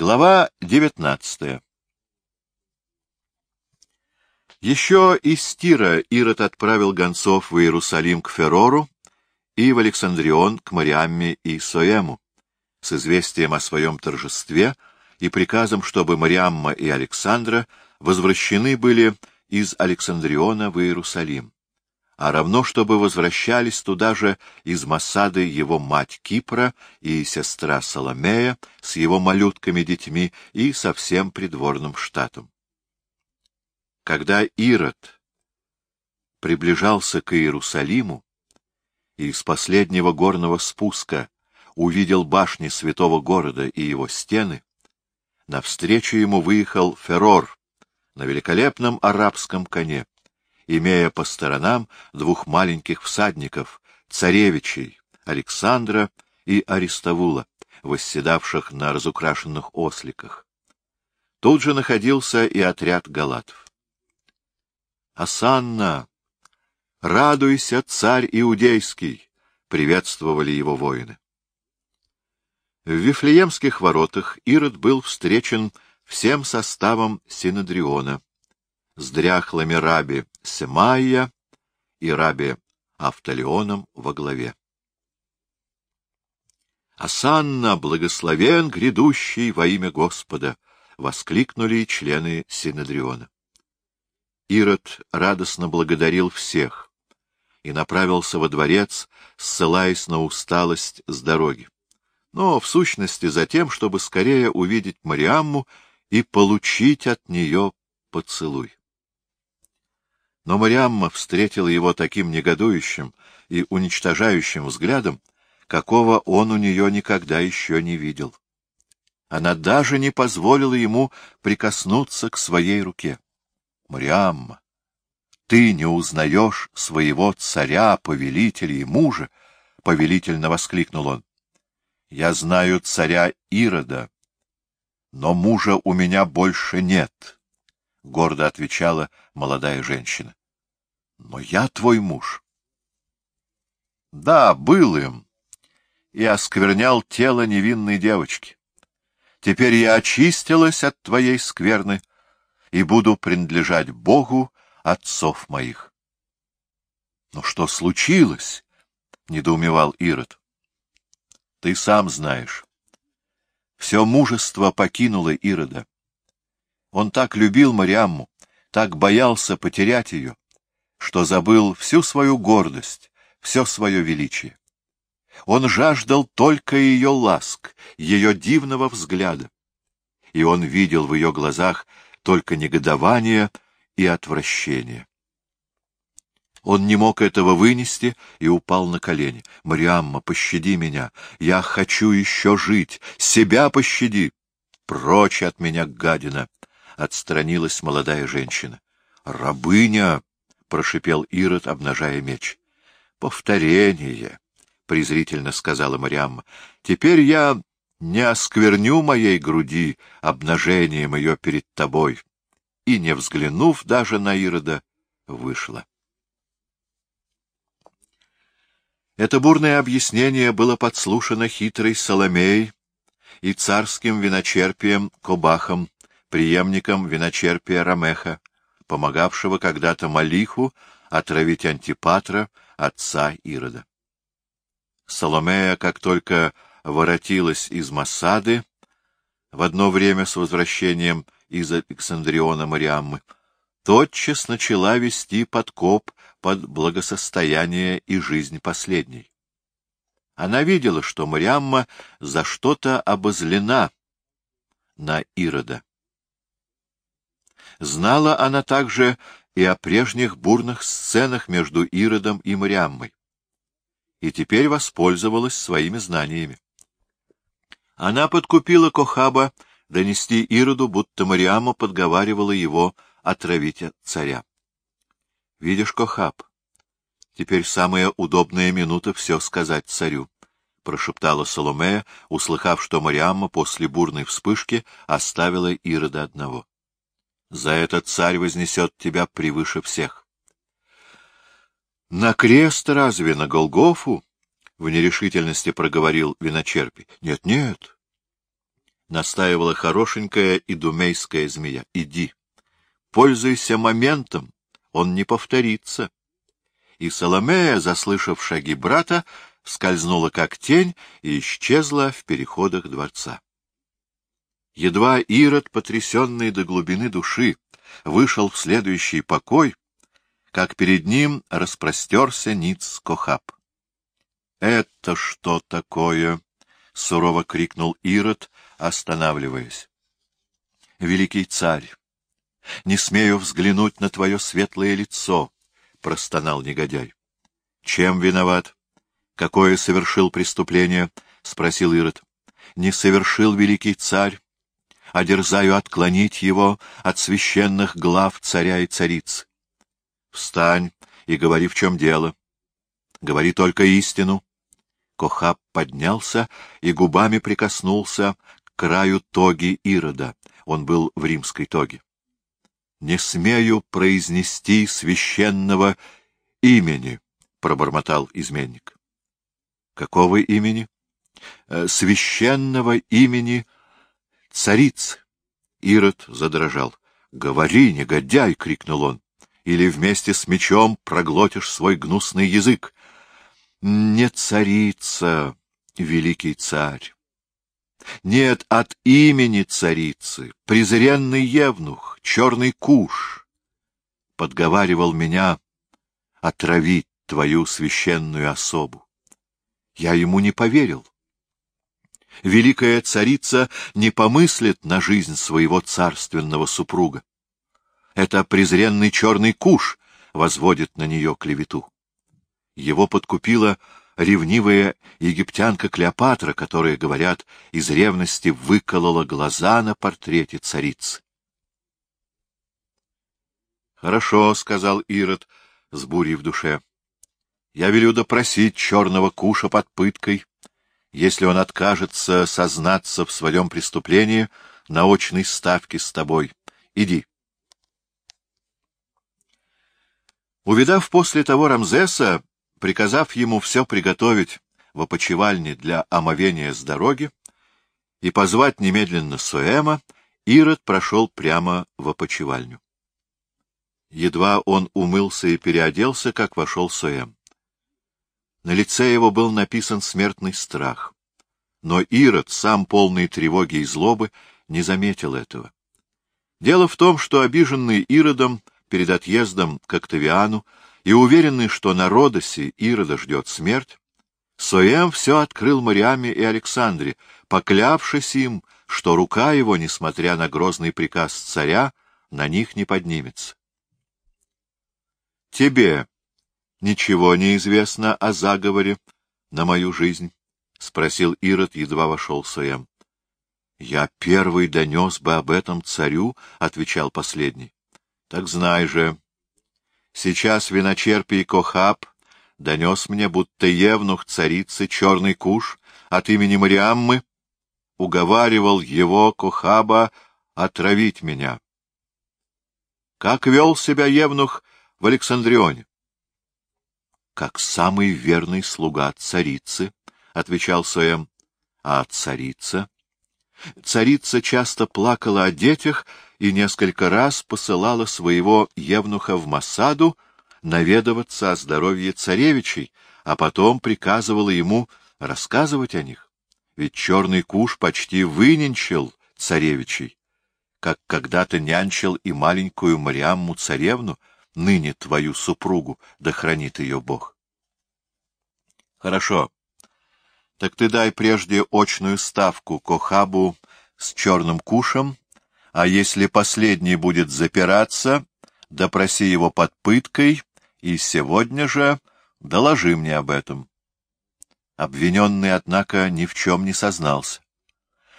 Глава девятнадцатая. Еще из Тира Ирод отправил гонцов в Иерусалим к Ферору и в Александрион к Мариамме и Соему с известием о своем торжестве и приказом, чтобы Мариамма и Александра возвращены были из Александриона в Иерусалим, а равно чтобы возвращались туда же из Масады его мать Кипра и сестра Соломея с его малютками-детьми и со всем придворным штатом. Когда Ирод приближался к Иерусалиму и с последнего горного спуска увидел башни святого города и его стены, навстречу ему выехал Ферор на великолепном арабском коне, имея по сторонам двух маленьких всадников, царевичей Александра и Аристовула, восседавших на разукрашенных осликах. Тут же находился и отряд галатов. «Асанна! Радуйся, царь иудейский!» — приветствовали его воины. В Вифлеемских воротах Ирод был встречен всем составом Синодриона, с дряхлыми раби Семайя и раби Автолеоном во главе. «Асанна, благословен грядущий во имя Господа!» — воскликнули члены Синодриона. Ирод радостно благодарил всех и направился во дворец, ссылаясь на усталость с дороги но в сущности за тем, чтобы скорее увидеть Мариамму и получить от нее поцелуй. Но Мариамма встретила его таким негодующим и уничтожающим взглядом, какого он у нее никогда еще не видел. Она даже не позволила ему прикоснуться к своей руке. — Мариамма, ты не узнаешь своего царя, повелителя и мужа? — повелительно воскликнул он. Я знаю царя Ирода, но мужа у меня больше нет, — гордо отвечала молодая женщина. — Но я твой муж. — Да, был им, и осквернял тело невинной девочки. Теперь я очистилась от твоей скверны и буду принадлежать Богу отцов моих. — Но что случилось? — недоумевал Ирод. Ты сам знаешь. Все мужество покинуло Ирода. Он так любил Мариамму, так боялся потерять ее, что забыл всю свою гордость, все свое величие. Он жаждал только ее ласк, ее дивного взгляда, и он видел в ее глазах только негодование и отвращение. Он не мог этого вынести и упал на колени. — Мариамма, пощади меня! Я хочу еще жить! Себя пощади! — Прочь от меня, гадина! — отстранилась молодая женщина. — Рабыня! — прошипел Ирод, обнажая меч. — Повторение! — презрительно сказала Мариамма. — Теперь я не оскверню моей груди обнажением ее перед тобой. И, не взглянув даже на Ирода, вышла. Это бурное объяснение было подслушано хитрой Соломеей и царским виночерпием Кобахом, преемником виночерпия Рамеха, помогавшего когда-то Малиху отравить Антипатра, отца Ирода. Соломея, как только воротилась из Массады, в одно время с возвращением из Александриона Мариаммы, тотчас начала вести подкоп под благосостояние и жизнь последней. Она видела, что Мариамма за что-то обозлена на Ирода. Знала она также и о прежних бурных сценах между Иродом и Мариаммой, и теперь воспользовалась своими знаниями. Она подкупила Кохаба донести Ироду, будто Мариамма подговаривала его отравить царя. Видишь, Кохаб, теперь самая удобная минута все сказать царю, — прошептала Соломея, услыхав, что Мариамма после бурной вспышки оставила Ирода одного. — За это царь вознесет тебя превыше всех. — На крест разве, на Голгофу? — в нерешительности проговорил виночерпий. Нет, — Нет-нет. — настаивала хорошенькая идумейская змея. — Иди. Пользуйся моментом, он не повторится. И Соломея, заслышав шаги брата, скользнула как тень и исчезла в переходах дворца. Едва Ирод, потрясенный до глубины души, вышел в следующий покой, как перед ним распростерся Ниц Кохаб. — Это что такое? — сурово крикнул Ирод, останавливаясь. — Великий царь, не смею взглянуть на твое светлое лицо, — простонал негодяй. — Чем виноват? Какое совершил преступление? — спросил Ирод. — Не совершил великий царь, а дерзаю отклонить его от священных глав царя и царицы. Встань и говори, в чем дело. Говори только истину. Кохаб поднялся и губами прикоснулся к краю тоги Ирода. Он был в римской тоге. — Не смею произнести священного имени, — пробормотал изменник. — Какого имени? «Э, — Священного имени царицы. Ирод задрожал. — Говори, негодяй! — крикнул он. — Или вместе с мечом проглотишь свой гнусный язык не царица, великий царь. Нет, от имени царицы, презренный евнух, черный куш, подговаривал меня отравить твою священную особу. Я ему не поверил. Великая царица не помыслит на жизнь своего царственного супруга. Это презренный черный куш возводит на нее клевету. Его подкупила ревнивая египтянка Клеопатра, которая, говорят, из ревности выколола глаза на портрете царицы. «Хорошо», — сказал Ирод с бурей в душе. «Я велю допросить черного куша под пыткой. Если он откажется сознаться в своем преступлении, на очной ставке с тобой. Иди». Увидав после того Рамзеса, приказав ему все приготовить в опочивальне для омовения с дороги и позвать немедленно Суэма, Ирод прошел прямо в опочивальню. Едва он умылся и переоделся, как вошел Суэм. На лице его был написан смертный страх. Но Ирод, сам полный тревоги и злобы, не заметил этого. Дело в том, что обиженный Иродом перед отъездом к Октавиану и уверенный, что на Родосе Ирода ждет смерть, Соем все открыл Мариаме и Александре, поклявшись им, что рука его, несмотря на грозный приказ царя, на них не поднимется. — Тебе ничего не известно о заговоре на мою жизнь? — спросил Ирод, едва вошел Соем. — Я первый донес бы об этом царю, — отвечал последний. — Так знай же, Сейчас виночерпий Кохаб донес мне, будто евнух царицы Черный Куш от имени Мариаммы уговаривал его, Кохаба, отравить меня. Как вел себя евнух в Александрионе? — Как самый верный слуга царицы, — отвечал Соэм. — А царица? Царица часто плакала о детях и несколько раз посылала своего евнуха в Масаду наведываться о здоровье царевичей, а потом приказывала ему рассказывать о них. Ведь черный куш почти выненчил царевичей, как когда-то нянчил и маленькую Мариамму царевну, ныне твою супругу, да хранит ее Бог. Хорошо. Так ты дай прежде очную ставку Кохабу с черным кушем а если последний будет запираться, допроси его под пыткой и сегодня же доложи мне об этом. Обвиненный, однако, ни в чем не сознался.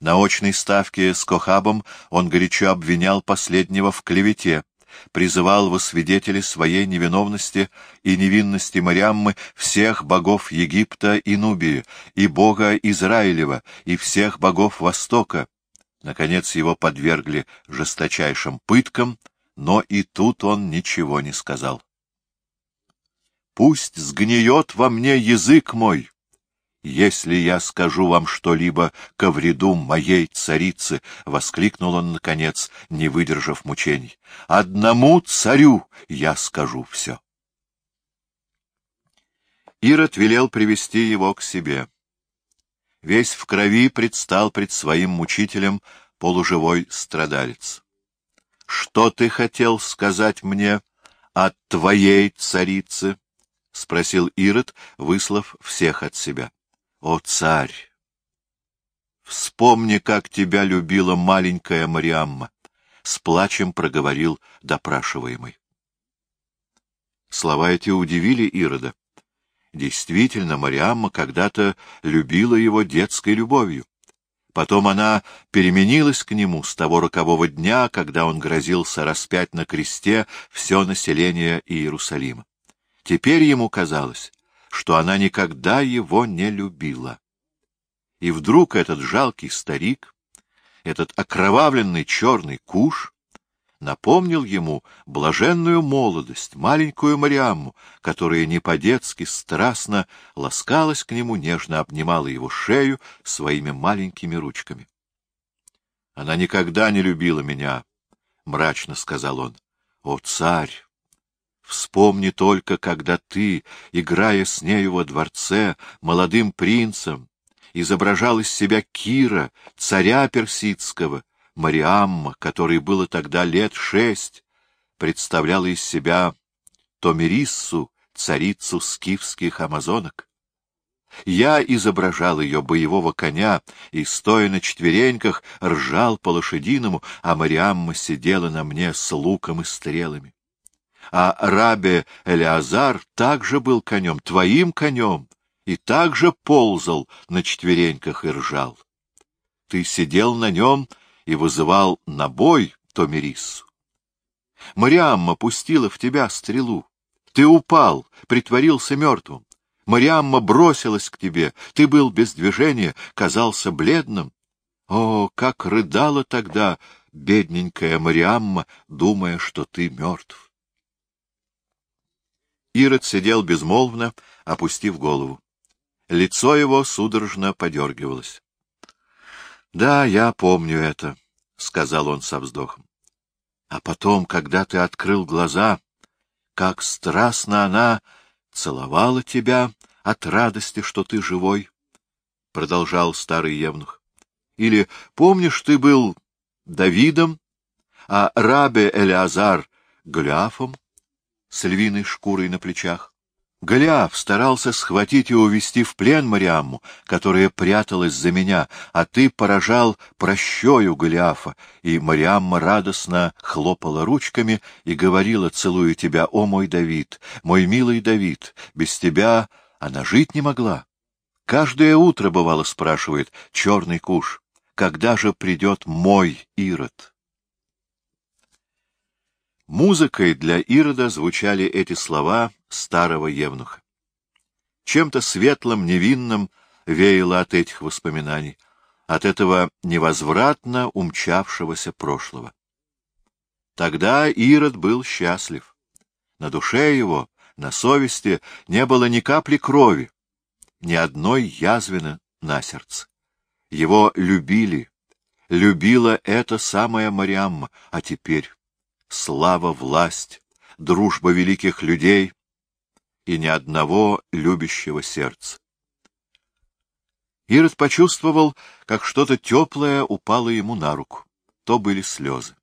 На очной ставке с Кохабом он горячо обвинял последнего в клевете, призывал во свидетели своей невиновности и невинности Мариаммы всех богов Египта и Нубии, и бога Израилева, и всех богов Востока, Наконец его подвергли жесточайшим пыткам, но и тут он ничего не сказал. «Пусть сгниет во мне язык мой, если я скажу вам что-либо ко вреду моей царицы, — воскликнул он, наконец, не выдержав мучений, — одному царю я скажу все. Ирод велел привести его к себе. Весь в крови предстал пред своим мучителем полуживой страдалец. — Что ты хотел сказать мне от твоей царицы? — спросил Ирод, выслав всех от себя. О, царь! Вспомни, как тебя любила маленькая Мариамма, — с плачем проговорил допрашиваемый. Слова эти удивили Ирода. Действительно, Мариамма когда-то любила его детской любовью. Потом она переменилась к нему с того рокового дня, когда он грозился распять на кресте все население Иерусалима. Теперь ему казалось, что она никогда его не любила. И вдруг этот жалкий старик, этот окровавленный черный куш, напомнил ему блаженную молодость, маленькую Мариамму, которая не по-детски страстно ласкалась к нему, нежно обнимала его шею своими маленькими ручками. — Она никогда не любила меня, — мрачно сказал он. — О, царь! Вспомни только, когда ты, играя с нею во дворце, молодым принцем, изображал из себя Кира, царя персидского, Мариамма, которой было тогда лет шесть, представляла из себя Томириссу, царицу скифских амазонок. Я изображал ее боевого коня и, стоя на четвереньках, ржал по-лошадиному, а Мариамма сидела на мне с луком и стрелами а рабе Элиазар также был конем, твоим конем, и также ползал на четвереньках и ржал. Ты сидел на нем и вызывал на бой Томирису. Мариамма пустила в тебя стрелу. Ты упал, притворился мертвым. Мариамма бросилась к тебе, ты был без движения, казался бледным. О, как рыдала тогда бедненькая Мариамма, думая, что ты мертв! Ирод сидел безмолвно, опустив голову. Лицо его судорожно подергивалось. — Да, я помню это, — сказал он со вздохом. — А потом, когда ты открыл глаза, как страстно она целовала тебя от радости, что ты живой, — продолжал старый евнух. — Или помнишь, ты был Давидом, а рабе Элиазар — Голиафом? С львиной шкурой на плечах. Голиаф старался схватить и увести в плен Мариамму, которая пряталась за меня, а ты поражал прощою Голиафа, и Мариамма радостно хлопала ручками и говорила, целуя тебя, «О, мой Давид, мой милый Давид, без тебя она жить не могла». Каждое утро, бывало, спрашивает черный куш, «Когда же придет мой Ирод?» Музыкой для Ирода звучали эти слова старого евнуха. Чем-то светлым, невинным веяло от этих воспоминаний, от этого невозвратно умчавшегося прошлого. Тогда Ирод был счастлив. На душе его, на совести не было ни капли крови, ни одной язвины на сердце. Его любили, любила эта самая Мариамма, а теперь слава, власть, дружба великих людей и ни одного любящего сердца. Ирод почувствовал, как что-то теплое упало ему на руку. То были слезы.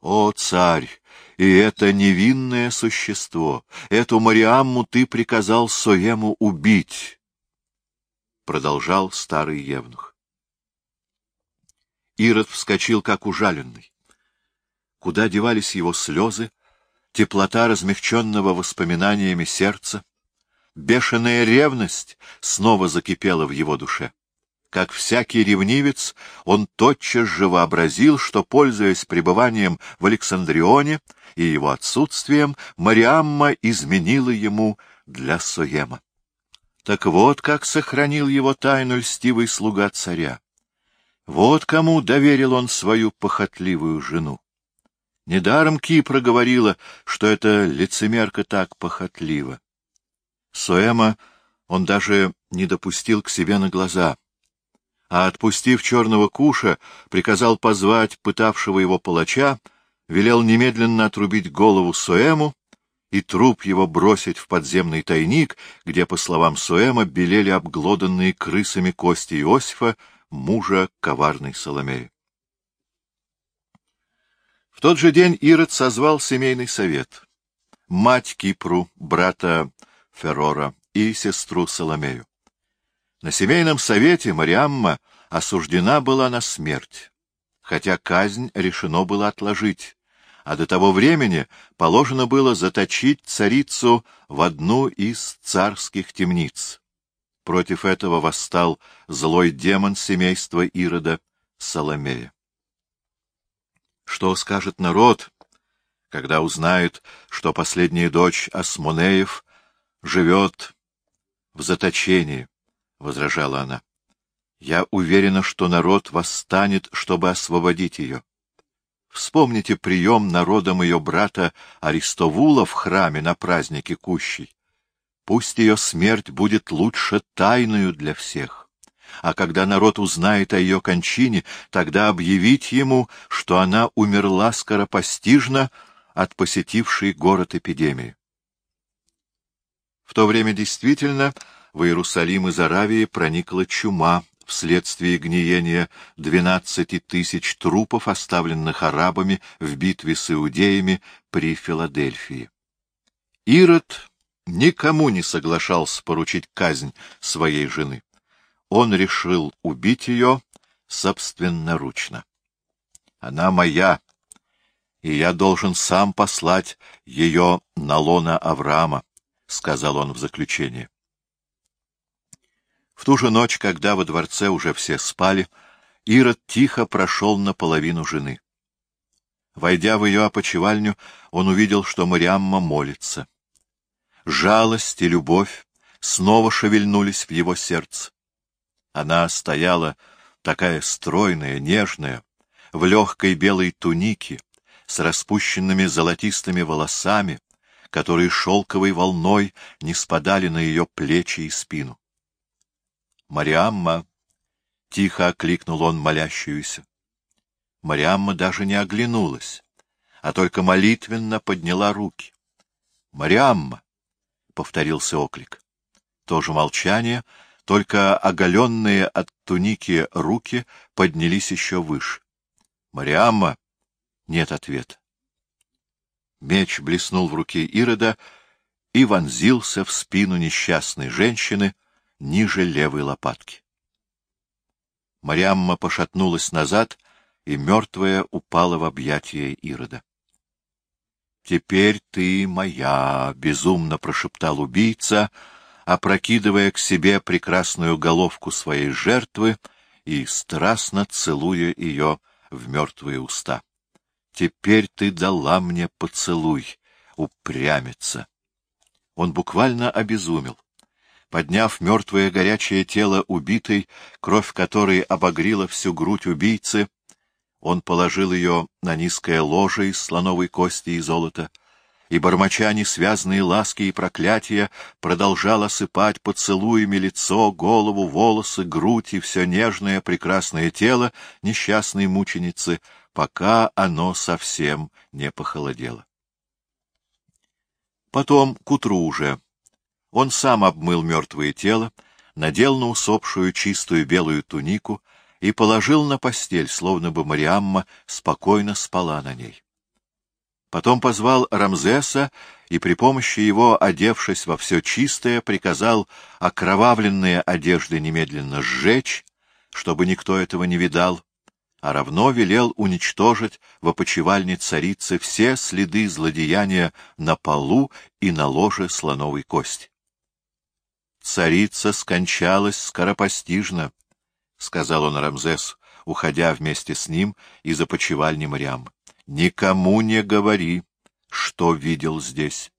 О, царь! И это невинное существо, эту Мариамму ты приказал Соему убить! Продолжал старый евнух. Ирод вскочил, как ужаленный. Куда девались его слезы, теплота размягченного воспоминаниями сердца? Бешеная ревность снова закипела в его душе. Как всякий ревнивец, он тотчас же вообразил, что, пользуясь пребыванием в Александрионе и его отсутствием, Мариамма изменила ему для Соема. Так вот как сохранил его тайну льстивый слуга царя. Вот кому доверил он свою похотливую жену. Недаром Кипра говорила, что эта лицемерка так похотлива. Суэма он даже не допустил к себе на глаза, а, отпустив черного куша, приказал позвать пытавшего его палача, велел немедленно отрубить голову Суэму и труп его бросить в подземный тайник, где, по словам Суэма, белели обглоданные крысами кости Иосифа, мужа коварной Соломеи. В тот же день Ирод созвал семейный совет. Мать Кипру, брата Феррора и сестру Соломею. На семейном совете Мариамма осуждена была на смерть, хотя казнь решено было отложить, а до того времени положено было заточить царицу в одну из царских темниц. Против этого восстал злой демон семейства Ирода Соломея. Что скажет народ, когда узнает, что последняя дочь Асмонеев живет в заточении? — возражала она. — Я уверена, что народ восстанет, чтобы освободить ее. Вспомните прием народом ее брата Аристовула в храме на празднике Кущей. Пусть ее смерть будет лучше тайною для всех. А когда народ узнает о ее кончине, тогда объявить ему, что она умерла скоропостижно от посетившей город эпидемии. В то время действительно в Иерусалим из Аравии проникла чума вследствие гниения двенадцати тысяч трупов, оставленных арабами в битве с иудеями при Филадельфии. Ирод никому не соглашался поручить казнь своей жены. Он решил убить ее собственноручно. Она моя, и я должен сам послать ее на лона Авраама, — сказал он в заключение. В ту же ночь, когда во дворце уже все спали, Ирод тихо прошел наполовину жены. Войдя в ее опочивальню, он увидел, что Мариамма молится. Жалость и любовь снова шевельнулись в его сердце. Она стояла такая стройная, нежная, в легкой белой тунике, с распущенными золотистыми волосами, которые шелковой волной не спадали на ее плечи и спину. «Мариамма!» — тихо окликнул он молящуюся. Мариамма даже не оглянулась, а только молитвенно подняла руки. «Мариамма!» — повторился оклик. То же молчание, только оголенные от туники руки поднялись еще выше. «Мариамма!» — нет ответа. Меч блеснул в руке Ирода и вонзился в спину несчастной женщины, ниже левой лопатки. Мариамма пошатнулась назад, и мертвая упала в объятия Ирода. — Теперь ты моя! — безумно прошептал убийца, опрокидывая к себе прекрасную головку своей жертвы и страстно целуя ее в мертвые уста. — Теперь ты дала мне поцелуй, упрямиться. Он буквально обезумел подняв мертвое горячее тело убитой, кровь которой обогрила всю грудь убийцы, он положил ее на низкое ложе из слоновой кости и золота, и, бормоча несвязные ласки и проклятия, продолжал осыпать поцелуями лицо, голову, волосы, грудь и все нежное прекрасное тело несчастной мученицы, пока оно совсем не похолодело. Потом, к утру уже, он сам обмыл мертвое тело, надел на усопшую чистую белую тунику и положил на постель, словно бы Мариамма спокойно спала на ней. Потом позвал Рамзеса и при помощи его, одевшись во все чистое, приказал окровавленные одежды немедленно сжечь, чтобы никто этого не видал, а равно велел уничтожить в опочивальне царицы все следы злодеяния на полу и на ложе слоновой кости. Царица скончалась скоропостижно, — сказал он Рамзес, уходя вместе с ним из опочивальни Мариам. — Никому не говори, что видел здесь.